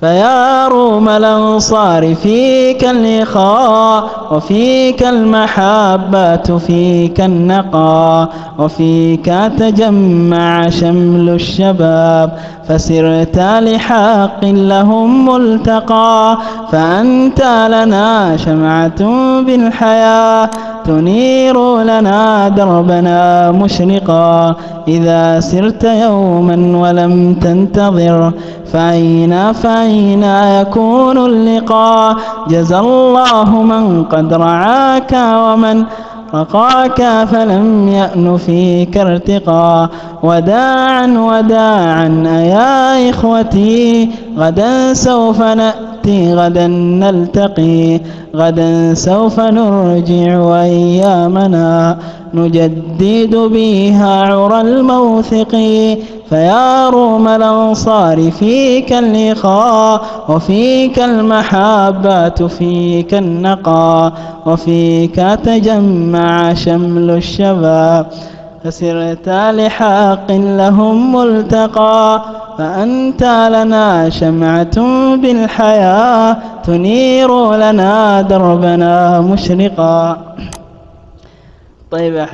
فيا روم الأنصار فيك الإخاء وفيك المحبة فيك النقاء وفيك تجمع شمل الشباب فسرت لحق لهم ملتقى فأنت لنا شمعة بالحياة تنير لنا دربنا مشرقا. إذا سرت يوما ولم تنتظر فأين فأين يكون اللقاء؟ جزى الله من قد رعاك ومن رقاك فلم يأن فيك ارتقا. وداعا وداعا أيا إخوتي غدا سوف نأتي. غدا نلتقي. غدا سوف نرجع أيامنا. نجدد بها عرى الموثق. فيا روم الأنصار فيك الإخاء وفيك المحبة فيك النقاء. وفيك تجمع شمل الشباب. فسرت لحق لهم ملتقى فأنت لنا شمعة بالحياة تنير لنا دربنا مشرقا. طيب يا